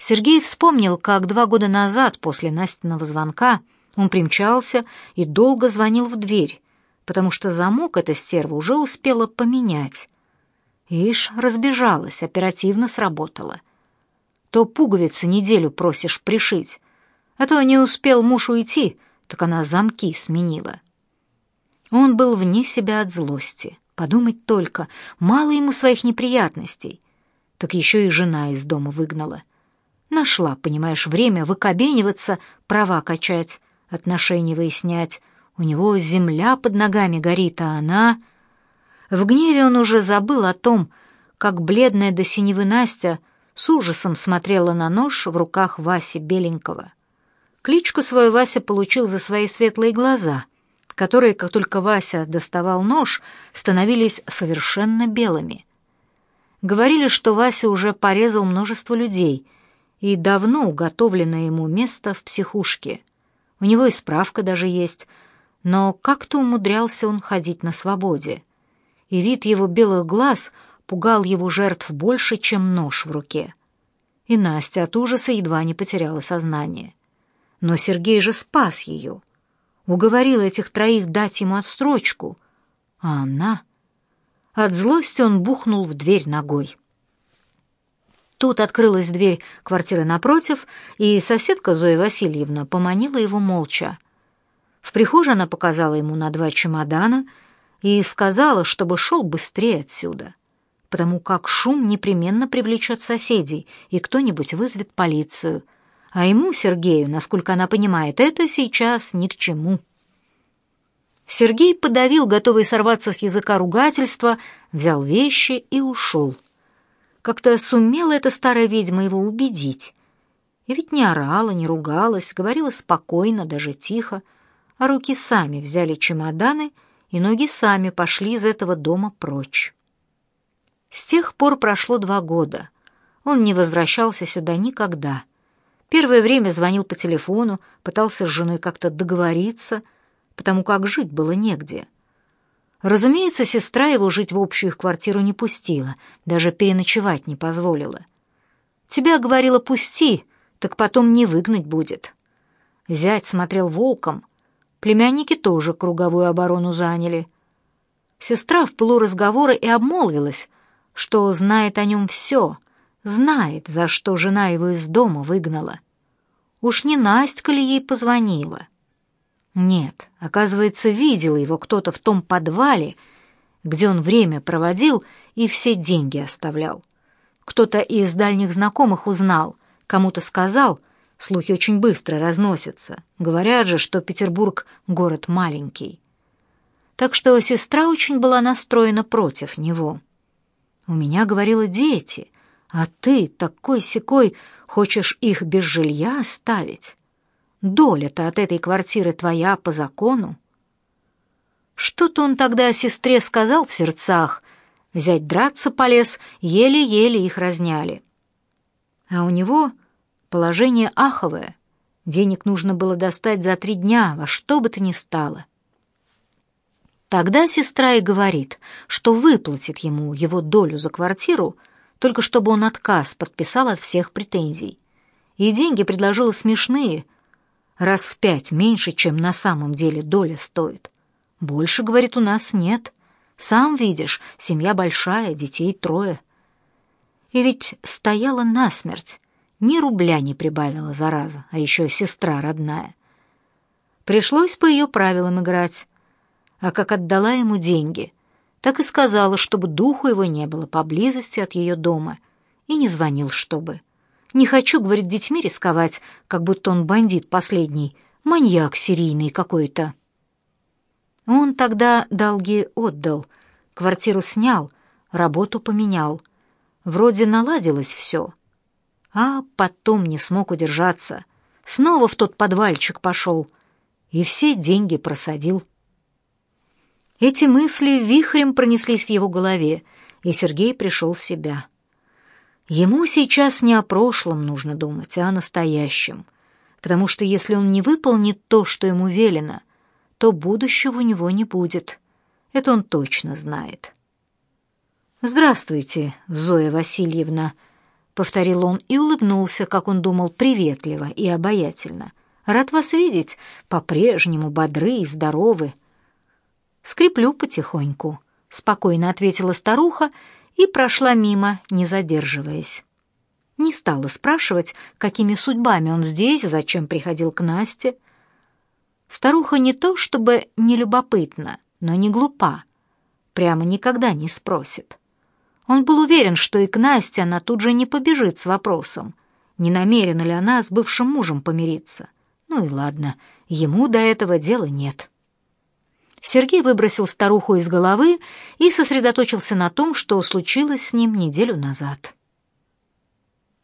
Сергей вспомнил, как два года назад, после Настиного звонка, он примчался и долго звонил в дверь, потому что замок эта стерва уже успела поменять. Ишь, разбежалась, оперативно сработала. То пуговицы неделю просишь пришить, а то не успел муж уйти, так она замки сменила. Он был вне себя от злости. Подумать только, мало ему своих неприятностей. Так еще и жена из дома выгнала. Нашла, понимаешь, время выкобениваться, права качать, отношения выяснять. У него земля под ногами горит, а она... В гневе он уже забыл о том, как бледная до синевы Настя с ужасом смотрела на нож в руках Васи Беленького. Кличку свою Вася получил за свои светлые глаза, которые, как только Вася доставал нож, становились совершенно белыми. Говорили, что Вася уже порезал множество людей — и давно уготовленное ему место в психушке. У него и справка даже есть, но как-то умудрялся он ходить на свободе. И вид его белых глаз пугал его жертв больше, чем нож в руке. И Настя от ужаса едва не потеряла сознание. Но Сергей же спас ее. Уговорил этих троих дать ему отстрочку. А она... От злости он бухнул в дверь ногой. Тут открылась дверь квартиры напротив, и соседка Зоя Васильевна поманила его молча. В прихожей она показала ему на два чемодана и сказала, чтобы шел быстрее отсюда, потому как шум непременно привлечет соседей, и кто-нибудь вызовет полицию. А ему, Сергею, насколько она понимает, это сейчас ни к чему. Сергей подавил, готовый сорваться с языка ругательства, взял вещи и ушел. Как-то сумела эта старая ведьма его убедить. И ведь не орала, не ругалась, говорила спокойно, даже тихо, а руки сами взяли чемоданы, и ноги сами пошли из этого дома прочь. С тех пор прошло два года. Он не возвращался сюда никогда. Первое время звонил по телефону, пытался с женой как-то договориться, потому как жить было негде — Разумеется, сестра его жить в общую их квартиру не пустила, даже переночевать не позволила. «Тебя, — говорила, — пусти, так потом не выгнать будет». Зять смотрел волком, племянники тоже круговую оборону заняли. Сестра в пылу разговора и обмолвилась, что знает о нем все, знает, за что жена его из дома выгнала. Уж не Настя ли ей позвонила? Нет, оказывается, видел его кто-то в том подвале, где он время проводил и все деньги оставлял. Кто-то из дальних знакомых узнал, кому-то сказал, слухи очень быстро разносятся. Говорят же, что Петербург — город маленький. Так что сестра очень была настроена против него. «У меня, — говорила, — дети, а ты, такой-сякой, хочешь их без жилья оставить?» Доля-то от этой квартиры твоя по закону. Что-то он тогда о сестре сказал в сердцах. Взять драться полез, еле-еле их разняли. А у него положение аховое. Денег нужно было достать за три дня, во что бы то ни стало. Тогда сестра и говорит, что выплатит ему его долю за квартиру, только чтобы он отказ подписал от всех претензий. И деньги предложила смешные — раз в пять меньше, чем на самом деле доля стоит. Больше, говорит, у нас нет. Сам видишь, семья большая, детей трое. И ведь стояла насмерть, ни рубля не прибавила, зараза, а еще сестра родная. Пришлось по ее правилам играть. А как отдала ему деньги, так и сказала, чтобы духу его не было поблизости от ее дома, и не звонил, чтобы. Не хочу, говорит, детьми рисковать, как будто он бандит последний, маньяк серийный какой-то. Он тогда долги отдал, квартиру снял, работу поменял. Вроде наладилось все. А потом не смог удержаться. Снова в тот подвальчик пошел и все деньги просадил. Эти мысли вихрем пронеслись в его голове, и Сергей пришел в себя. Ему сейчас не о прошлом нужно думать, а о настоящем, потому что если он не выполнит то, что ему велено, то будущего у него не будет. Это он точно знает. «Здравствуйте, Зоя Васильевна», — повторил он и улыбнулся, как он думал, приветливо и обаятельно. Рад вас видеть, по-прежнему бодры и здоровы. Скреплю потихоньку, спокойно ответила старуха и прошла мимо, не задерживаясь. Не стала спрашивать, какими судьбами он здесь, зачем приходил к Насте. Старуха не то чтобы не любопытна, но не глупа. Прямо никогда не спросит. Он был уверен, что и к Насте она тут же не побежит с вопросом, не намерена ли она с бывшим мужем помириться. Ну и ладно, ему до этого дела нет. Сергей выбросил старуху из головы и сосредоточился на том, что случилось с ним неделю назад.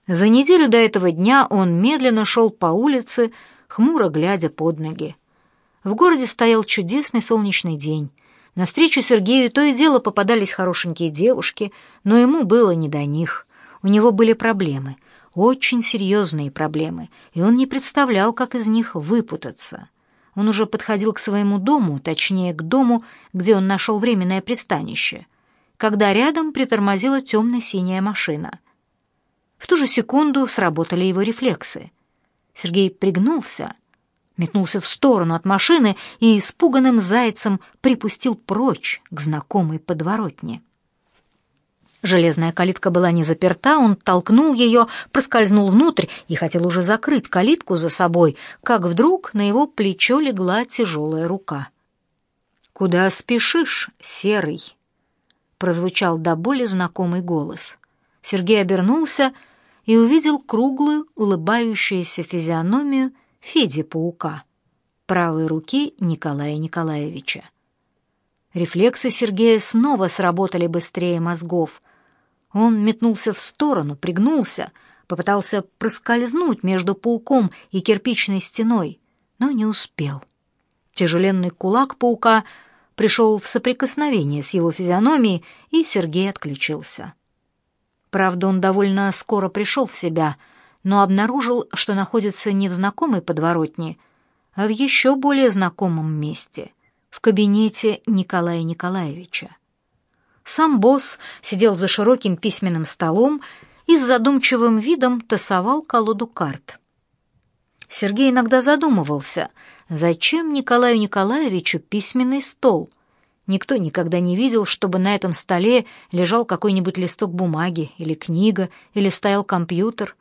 За неделю до этого дня он медленно шел по улице, хмуро глядя под ноги. В городе стоял чудесный солнечный день. На встречу Сергею то и дело попадались хорошенькие девушки, но ему было не до них. У него были проблемы, очень серьезные проблемы, и он не представлял, как из них выпутаться. Он уже подходил к своему дому, точнее, к дому, где он нашел временное пристанище, когда рядом притормозила темно-синяя машина — в ту же секунду сработали его рефлексы. Сергей пригнулся, метнулся в сторону от машины и испуганным зайцем припустил прочь к знакомой подворотне. Железная калитка была не заперта, он толкнул ее, проскользнул внутрь и хотел уже закрыть калитку за собой, как вдруг на его плечо легла тяжелая рука. «Куда спешишь, серый?» — прозвучал до боли знакомый голос. Сергей обернулся и увидел круглую, улыбающуюся физиономию Феди-паука, правой руки Николая Николаевича. Рефлексы Сергея снова сработали быстрее мозгов. Он метнулся в сторону, пригнулся, попытался проскользнуть между пауком и кирпичной стеной, но не успел. Тяжеленный кулак паука пришел в соприкосновение с его физиономией, и Сергей отключился. Правда, он довольно скоро пришел в себя, но обнаружил, что находится не в знакомой подворотне, а в еще более знакомом месте — в кабинете Николая Николаевича. Сам босс сидел за широким письменным столом и с задумчивым видом тасовал колоду карт. Сергей иногда задумывался, зачем Николаю Николаевичу письменный стол — Никто никогда не видел, чтобы на этом столе лежал какой-нибудь листок бумаги или книга, или стоял компьютер.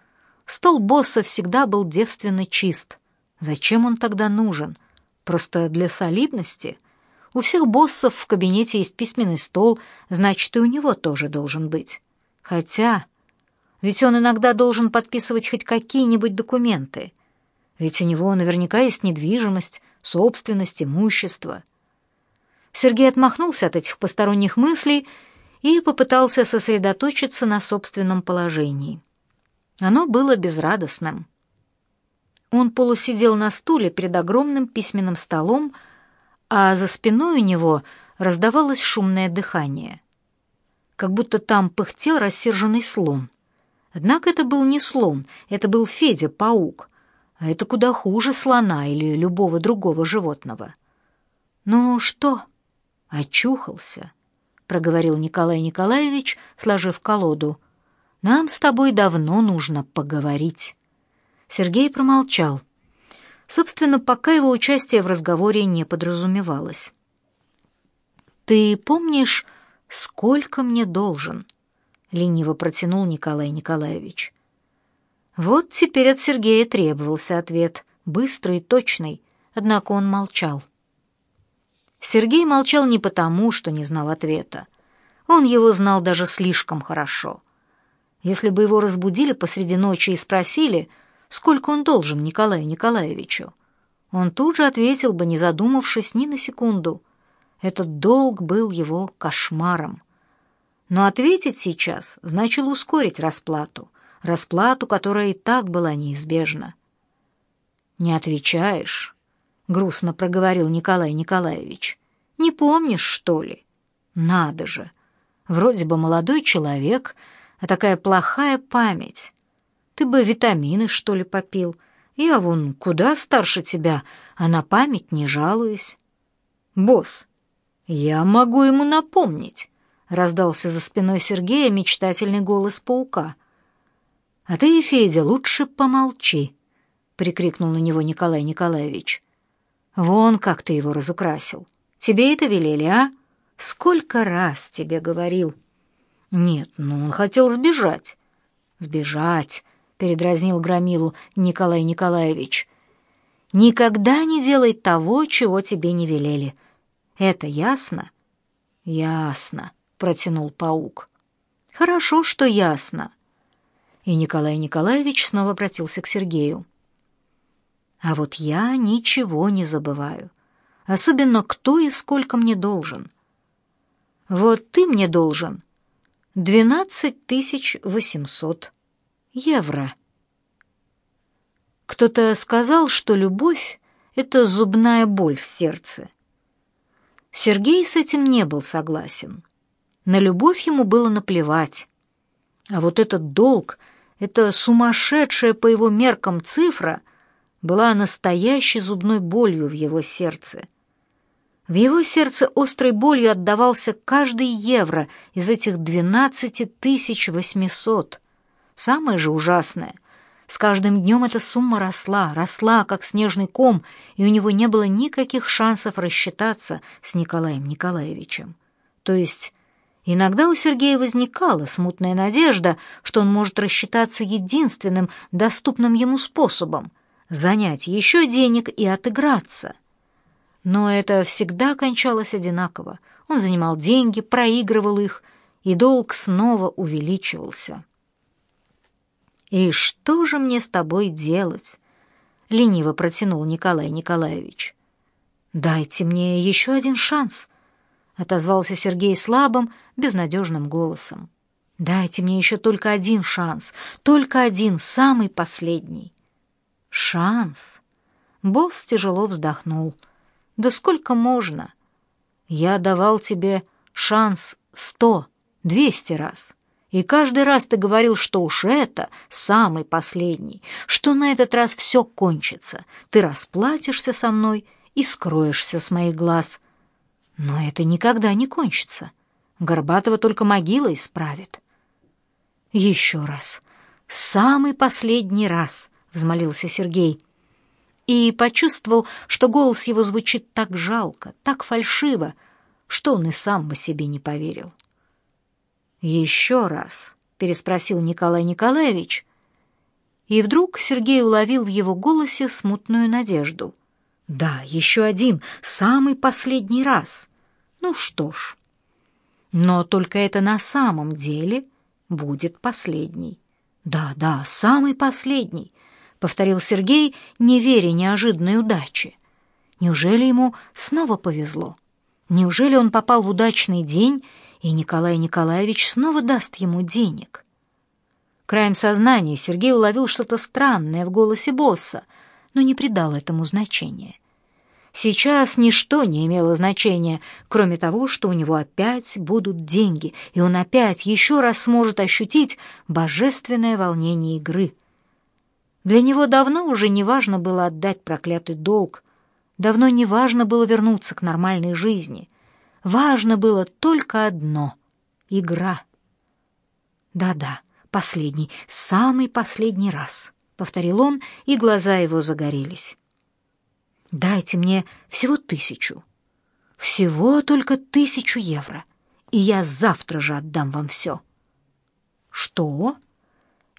Стол босса всегда был девственно чист. Зачем он тогда нужен? Просто для солидности? У всех боссов в кабинете есть письменный стол, значит, и у него тоже должен быть. Хотя... Ведь он иногда должен подписывать хоть какие-нибудь документы. Ведь у него наверняка есть недвижимость, собственность, имущество — Сергей отмахнулся от этих посторонних мыслей и попытался сосредоточиться на собственном положении. Оно было безрадостным. Он полусидел на стуле перед огромным письменным столом, а за спиной у него раздавалось шумное дыхание. Как будто там пыхтел рассерженный слон. Однако это был не слон, это был Федя-паук, а это куда хуже слона или любого другого животного. «Ну что?» «Очухался», — проговорил Николай Николаевич, сложив колоду. «Нам с тобой давно нужно поговорить». Сергей промолчал. Собственно, пока его участие в разговоре не подразумевалось. «Ты помнишь, сколько мне должен?» — лениво протянул Николай Николаевич. Вот теперь от Сергея требовался ответ, быстрый и точный, однако он молчал. Сергей молчал не потому, что не знал ответа. Он его знал даже слишком хорошо. Если бы его разбудили посреди ночи и спросили, сколько он должен Николаю Николаевичу, он тут же ответил бы, не задумавшись ни на секунду. Этот долг был его кошмаром. Но ответить сейчас значило ускорить расплату, расплату, которая и так была неизбежна. «Не отвечаешь?» — грустно проговорил Николай Николаевич. «Не помнишь, что ли? Надо же! Вроде бы молодой человек, а такая плохая память. Ты бы витамины, что ли, попил? Я вон куда старше тебя, а на память не жалуюсь». «Босс, я могу ему напомнить», — раздался за спиной Сергея мечтательный голос паука. А ты, Федя, лучше помолчи, прикрикнул на него Николай Николаевич. Вон как ты его разукрасил. Тебе это велели, а? Сколько раз тебе говорил? Нет, ну он хотел сбежать. Сбежать, передразнил Громилу Николай Николаевич. Никогда не делай того, чего тебе не велели. Это ясно? Ясно, протянул паук. Хорошо, что ясно. И Николай Николаевич снова обратился к Сергею. А вот я ничего не забываю. Особенно кто и сколько мне должен. Вот ты мне должен двенадцать тысяч восемьсот евро. Кто-то сказал, что любовь — это зубная боль в сердце. Сергей с этим не был согласен. На любовь ему было наплевать. А вот этот долг, эта сумасшедшая по его меркам цифра — была настоящей зубной болью в его сердце. В его сердце острой болью отдавался каждый евро из этих двенадцати тысяч восьмисот. Самое же ужасное — с каждым днем эта сумма росла, росла, как снежный ком, и у него не было никаких шансов рассчитаться с Николаем Николаевичем. То есть иногда у Сергея возникала смутная надежда, что он может рассчитаться единственным доступным ему способом — занять еще денег и отыграться. Но это всегда кончалось одинаково. Он занимал деньги, проигрывал их, и долг снова увеличивался. «И что же мне с тобой делать?» — лениво протянул Николай Николаевич. «Дайте мне еще один шанс», — отозвался Сергей слабым, безнадежным голосом. «Дайте мне еще только один шанс, только один, самый последний». Шанс. Босс тяжело вздохнул. Да сколько можно? Я давал тебе шанс сто, двести раз. И каждый раз ты говорил, что уж это самый последний, что на этот раз все кончится. Ты расплатишься со мной и скроешься с моих глаз. Но это никогда не кончится. Горбатова только могила исправит. Еще раз, самый последний раз — взмолился Сергей. И почувствовал, что голос его звучит так жалко, так фальшиво, что он и сам бы себе не поверил. «Еще раз», — переспросил Николай Николаевич, и вдруг Сергей уловил в его голосе смутную надежду. «Да, еще один, самый последний раз. Ну что ж, но только это на самом деле будет последний. Да, да, самый последний повторил Сергей, не веря неожиданной удаче. Неужели ему снова повезло? Неужели он попал в удачный день, и Николай Николаевич снова даст ему денег? Краем сознания Сергей уловил что-то странное в голосе босса, но не придал этому значения. Сейчас ничто не имело значения, кроме того, что у него опять будут деньги, и он опять еще раз сможет ощутить божественное волнение игры — для него давно уже не важно было отдать проклятый долг, давно не важно было вернуться к нормальной жизни. Важно было только одно — игра. «Да-да, последний, самый последний раз», — повторил он, и глаза его загорелись. «Дайте мне всего тысячу. Всего только тысячу евро, и я завтра же отдам вам все». «Что?»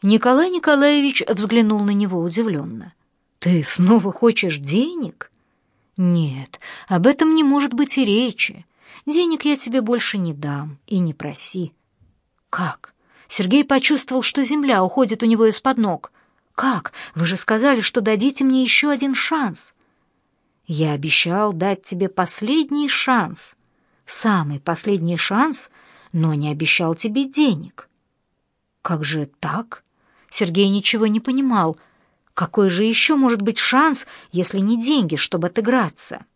Николай Николаевич взглянул на него удивленно. «Ты снова хочешь денег?» «Нет, об этом не может быть и речи. Денег я тебе больше не дам, и не проси». «Как?» Сергей почувствовал, что земля уходит у него из-под ног. «Как? Вы же сказали, что дадите мне еще один шанс». «Я обещал дать тебе последний шанс. Самый последний шанс, но не обещал тебе денег». «Как же так?» Сергей ничего не понимал. Какой же еще может быть шанс, если не деньги, чтобы отыграться?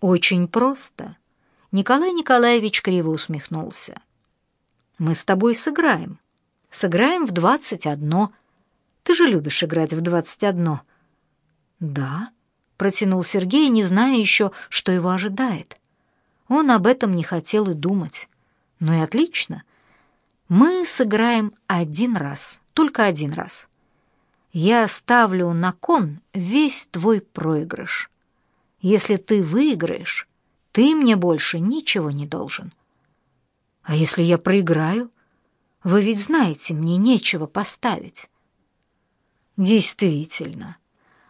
Очень просто. Николай Николаевич криво усмехнулся. Мы с тобой сыграем. Сыграем в двадцать одно. Ты же любишь играть в двадцать одно. Да, протянул Сергей, не зная еще, что его ожидает. Он об этом не хотел и думать. Ну и отлично. Мы сыграем один раз, только один раз. Я ставлю на кон весь твой проигрыш. Если ты выиграешь, ты мне больше ничего не должен. А если я проиграю? Вы ведь знаете, мне нечего поставить. Действительно.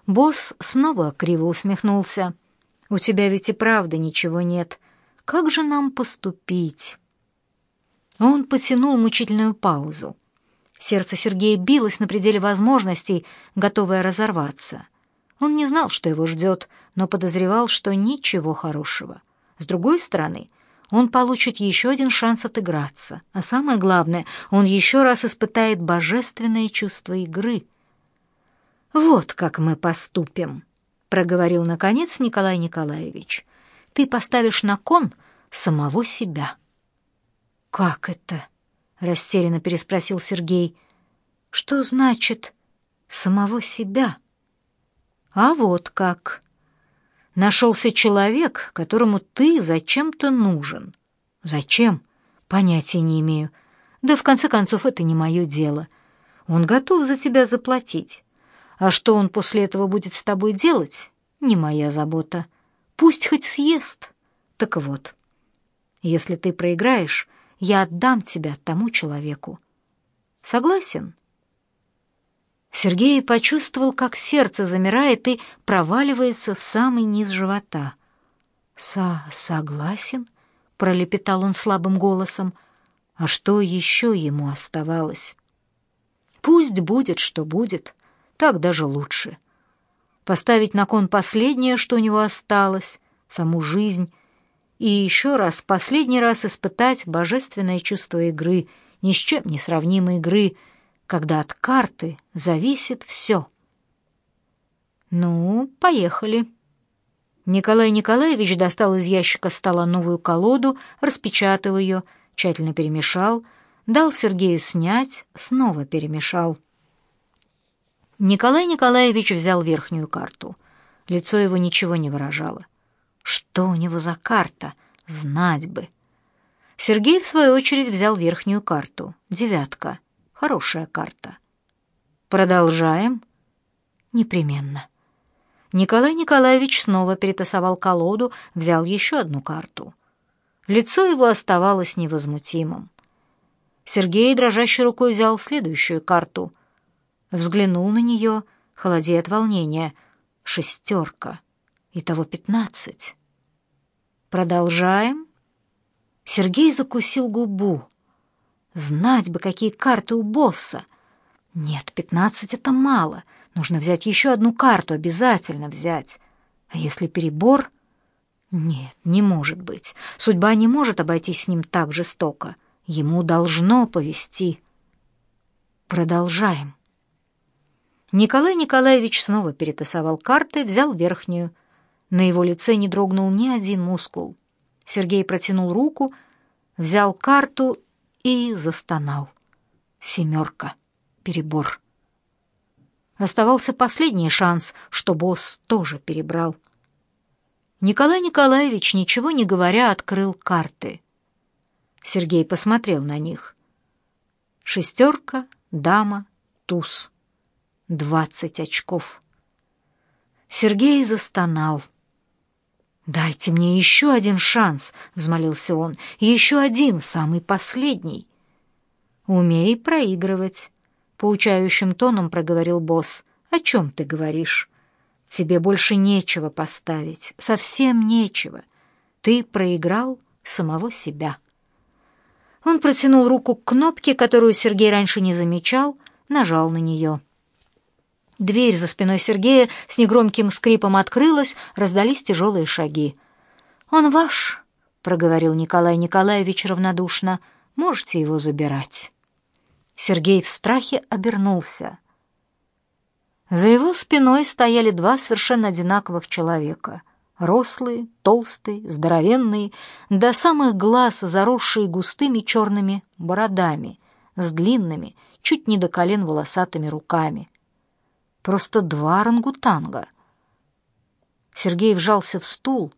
Босс снова криво усмехнулся. У тебя ведь и правда ничего нет. Как же нам поступить? Он потянул мучительную паузу. Сердце Сергея билось на пределе возможностей, готовое разорваться. Он не знал, что его ждет, но подозревал, что ничего хорошего. С другой стороны, он получит еще один шанс отыграться, а самое главное, он еще раз испытает божественное чувство игры. «Вот как мы поступим», — проговорил, наконец, Николай Николаевич. «Ты поставишь на кон самого себя». «Как это?» — растерянно переспросил Сергей. «Что значит «самого себя»?» «А вот как!» Нашелся человек, которому ты зачем-то нужен. Зачем? Понятия не имею. Да в конце концов это не мое дело. Он готов за тебя заплатить. А что он после этого будет с тобой делать? Не моя забота. Пусть хоть съест. Так вот, если ты проиграешь, я отдам тебя тому человеку. Согласен? Сергей почувствовал, как сердце замирает и проваливается в самый низ живота. «Со согласен?» — пролепетал он слабым голосом. «А что еще ему оставалось?» «Пусть будет, что будет, так даже лучше. Поставить на кон последнее, что у него осталось, саму жизнь, и еще раз, последний раз испытать божественное чувство игры, ни с чем не сравнимой игры — когда от карты зависит все. Ну, поехали. Николай Николаевич достал из ящика стола новую колоду, распечатал ее, тщательно перемешал, дал Сергею снять, снова перемешал. Николай Николаевич взял верхнюю карту. Лицо его ничего не выражало. Что у него за карта? Знать бы. Сергей, в свою очередь, взял верхнюю карту. Девятка. Хорошая карта. Продолжаем? Непременно. Николай Николаевич снова перетасовал колоду, взял еще одну карту. Лицо его оставалось невозмутимым. Сергей дрожащей рукой взял следующую карту. Взглянул на нее, холодея от волнения. Шестерка. Итого пятнадцать. Продолжаем. Сергей закусил губу. Знать бы, какие карты у босса. Нет, пятнадцать — это мало. Нужно взять еще одну карту, обязательно взять. А если перебор? Нет, не может быть. Судьба не может обойтись с ним так жестоко. Ему должно повести. Продолжаем. Николай Николаевич снова перетасовал карты, взял верхнюю. На его лице не дрогнул ни один мускул. Сергей протянул руку, взял карту и застонал. Семерка. Перебор. Оставался последний шанс, что босс тоже перебрал. Николай Николаевич, ничего не говоря, открыл карты. Сергей посмотрел на них. Шестерка, дама, туз. Двадцать очков. Сергей застонал. «Дайте мне еще один шанс», — взмолился он, — «еще один, самый последний». «Умей проигрывать», — поучающим тоном проговорил босс. «О чем ты говоришь? Тебе больше нечего поставить, совсем нечего. Ты проиграл самого себя». Он протянул руку к кнопке, которую Сергей раньше не замечал, нажал на нее. Дверь за спиной Сергея с негромким скрипом открылась, раздались тяжелые шаги. «Он ваш», — проговорил Николай Николаевич равнодушно, — «можете его забирать». Сергей в страхе обернулся. За его спиной стояли два совершенно одинаковых человека. Рослые, толстые, здоровенные, до самых глаз заросшие густыми черными бородами, с длинными, чуть не до колен волосатыми руками просто два орангутанга. Сергей вжался в стул,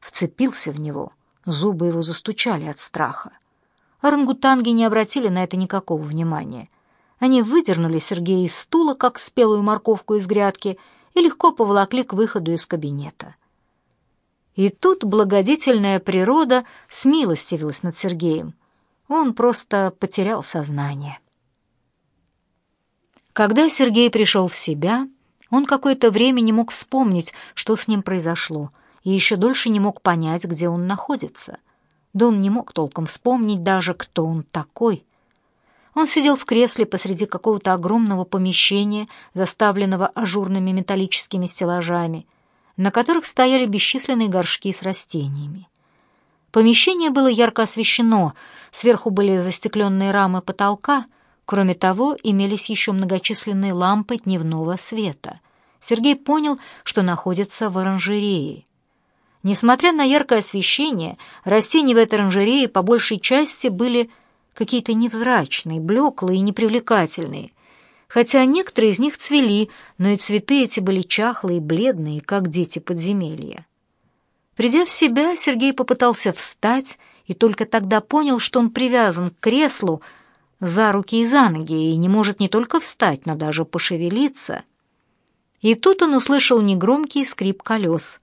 вцепился в него, зубы его застучали от страха. Орангутанги не обратили на это никакого внимания. Они выдернули Сергея из стула, как спелую морковку из грядки, и легко поволокли к выходу из кабинета. И тут благодетельная природа смилостивилась над Сергеем. Он просто потерял сознание. Когда Сергей пришел в себя, он какое-то время не мог вспомнить, что с ним произошло, и еще дольше не мог понять, где он находится. Да он не мог толком вспомнить даже, кто он такой. Он сидел в кресле посреди какого-то огромного помещения, заставленного ажурными металлическими стеллажами, на которых стояли бесчисленные горшки с растениями. Помещение было ярко освещено, сверху были застекленные рамы потолка, кроме того, имелись еще многочисленные лампы дневного света. Сергей понял, что находится в оранжерее. Несмотря на яркое освещение, растения в этой оранжерее по большей части были какие-то невзрачные, блеклые и непривлекательные. Хотя некоторые из них цвели, но и цветы эти были чахлые и бледные, как дети подземелья. Придя в себя, Сергей попытался встать и только тогда понял, что он привязан к креслу за руки и за ноги и не может не только встать, но даже пошевелиться. И тут он услышал негромкий скрип колес.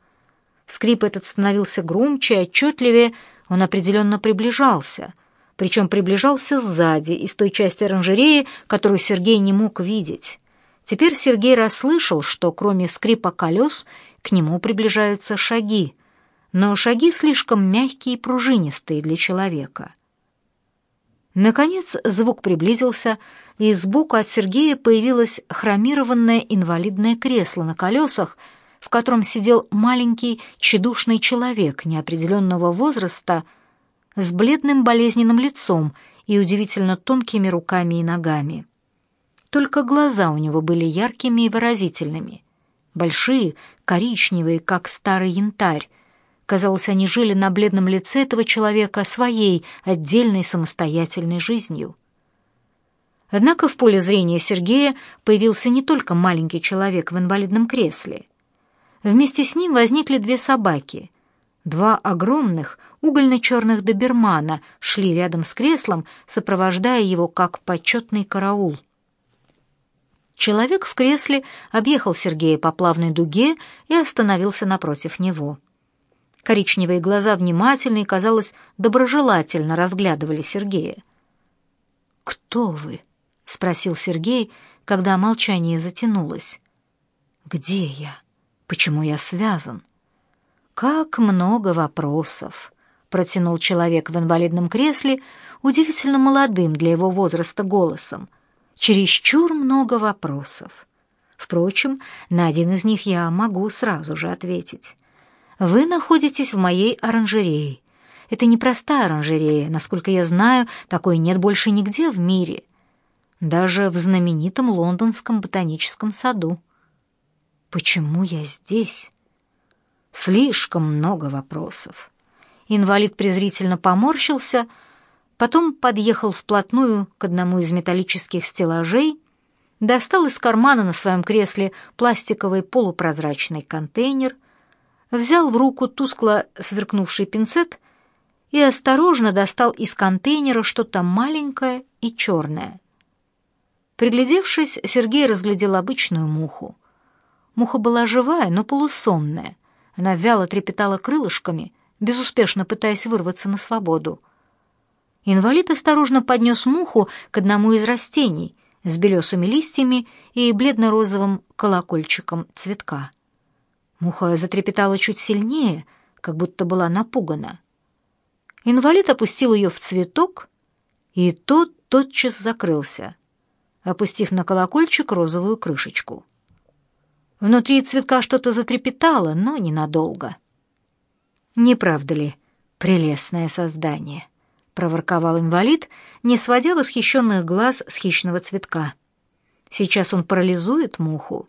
Скрип этот становился громче и отчетливее, он определенно приближался — причем приближался сзади, из той части оранжереи, которую Сергей не мог видеть. Теперь Сергей расслышал, что кроме скрипа колес к нему приближаются шаги, но шаги слишком мягкие и пружинистые для человека. Наконец звук приблизился, и сбоку от Сергея появилось хромированное инвалидное кресло на колесах, в котором сидел маленький тщедушный человек неопределенного возраста, с бледным болезненным лицом и удивительно тонкими руками и ногами. Только глаза у него были яркими и выразительными. Большие, коричневые, как старый янтарь. Казалось, они жили на бледном лице этого человека своей отдельной самостоятельной жизнью. Однако в поле зрения Сергея появился не только маленький человек в инвалидном кресле. Вместе с ним возникли две собаки. Два огромных, угольно-черных добермана шли рядом с креслом, сопровождая его как почетный караул. Человек в кресле объехал Сергея по плавной дуге и остановился напротив него. Коричневые глаза внимательно и, казалось, доброжелательно разглядывали Сергея. «Кто вы?» — спросил Сергей, когда молчание затянулось. «Где я? Почему я связан?» «Как много вопросов!» протянул человек в инвалидном кресле, удивительно молодым для его возраста голосом. Чересчур много вопросов. Впрочем, на один из них я могу сразу же ответить. Вы находитесь в моей оранжерее. Это не простая оранжерея, насколько я знаю, такой нет больше нигде в мире. Даже в знаменитом лондонском ботаническом саду. Почему я здесь? Слишком много вопросов. Инвалид презрительно поморщился, потом подъехал вплотную к одному из металлических стеллажей, достал из кармана на своем кресле пластиковый полупрозрачный контейнер, взял в руку тускло сверкнувший пинцет и осторожно достал из контейнера что-то маленькое и черное. Приглядевшись, Сергей разглядел обычную муху. Муха была живая, но полусонная. Она вяло трепетала крылышками — безуспешно пытаясь вырваться на свободу. Инвалид осторожно поднес муху к одному из растений с белесыми листьями и бледно-розовым колокольчиком цветка. Муха затрепетала чуть сильнее, как будто была напугана. Инвалид опустил ее в цветок, и тот тотчас закрылся, опустив на колокольчик розовую крышечку. Внутри цветка что-то затрепетало, но ненадолго. Не правда ли, прелестное создание? проворковал инвалид, не сводя восхищенных глаз с хищного цветка. Сейчас он парализует муху,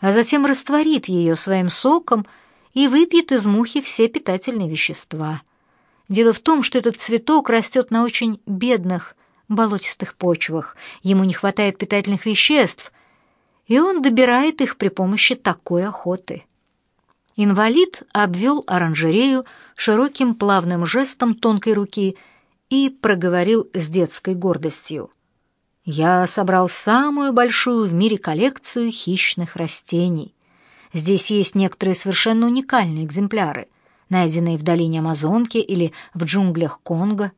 а затем растворит ее своим соком и выпьет из мухи все питательные вещества. Дело в том, что этот цветок растет на очень бедных болотистых почвах, ему не хватает питательных веществ, и он добирает их при помощи такой охоты. Инвалид обвел оранжерею широким плавным жестом тонкой руки и проговорил с детской гордостью. «Я собрал самую большую в мире коллекцию хищных растений. Здесь есть некоторые совершенно уникальные экземпляры, найденные в долине Амазонки или в джунглях Конго.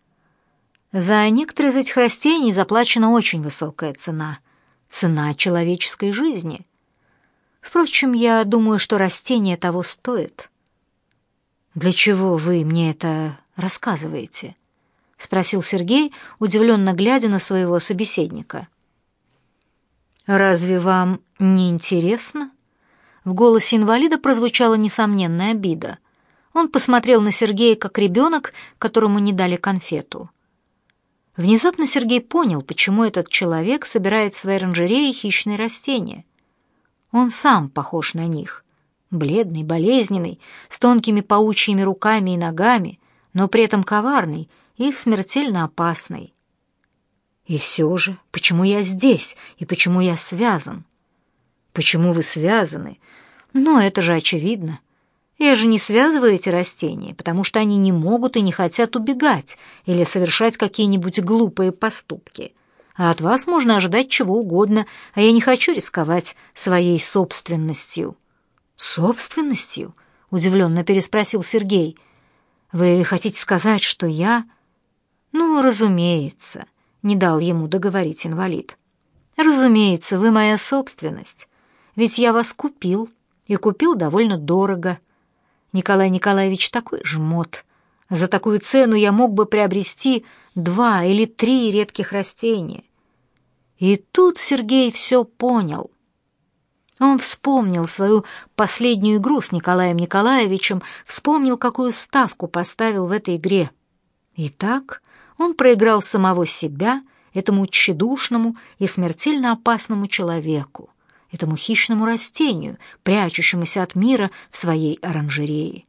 За некоторые из этих растений заплачена очень высокая цена. Цена человеческой жизни. Впрочем, я думаю, что растение того стоит. Для чего вы мне это рассказываете? Спросил Сергей, удивленно глядя на своего собеседника. Разве вам не интересно? В голосе инвалида прозвучала несомненная обида. Он посмотрел на Сергея как ребенок, которому не дали конфету. Внезапно Сергей понял, почему этот человек собирает в своей оранжерее хищные растения. Он сам похож на них. Бледный, болезненный, с тонкими паучьими руками и ногами, но при этом коварный и смертельно опасный. И все же, почему я здесь и почему я связан? Почему вы связаны? Но это же очевидно. Я же не связываю эти растения, потому что они не могут и не хотят убегать или совершать какие-нибудь глупые поступки. А от вас можно ожидать чего угодно, а я не хочу рисковать своей собственностью. Собственностью? удивленно переспросил Сергей. Вы хотите сказать, что я Ну, разумеется, не дал ему договорить инвалид. Разумеется, вы моя собственность. Ведь я вас купил и купил довольно дорого. Николай Николаевич такой жмот. За такую цену я мог бы приобрести два или три редких растения. И тут Сергей все понял. Он вспомнил свою последнюю игру с Николаем Николаевичем, вспомнил, какую ставку поставил в этой игре. И так он проиграл самого себя этому тщедушному и смертельно опасному человеку, этому хищному растению, прячущемуся от мира в своей оранжерее.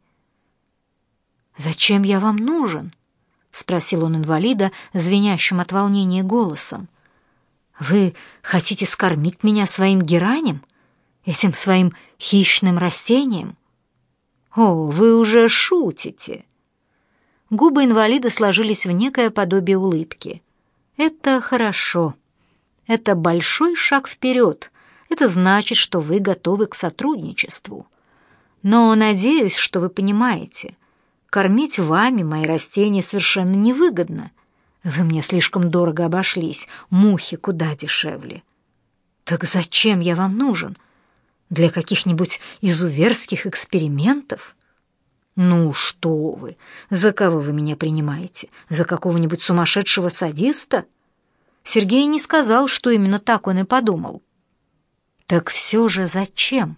«Зачем я вам нужен?» — спросил он инвалида, звенящим от волнения голосом. Вы хотите скормить меня своим геранем? Этим своим хищным растением? О, вы уже шутите. Губы инвалида сложились в некое подобие улыбки. Это хорошо. Это большой шаг вперед. Это значит, что вы готовы к сотрудничеству. Но надеюсь, что вы понимаете, кормить вами мои растения совершенно невыгодно — вы мне слишком дорого обошлись, мухи куда дешевле. Так зачем я вам нужен? Для каких-нибудь изуверских экспериментов? Ну что вы? За кого вы меня принимаете? За какого-нибудь сумасшедшего садиста? Сергей не сказал, что именно так он и подумал. Так все же зачем?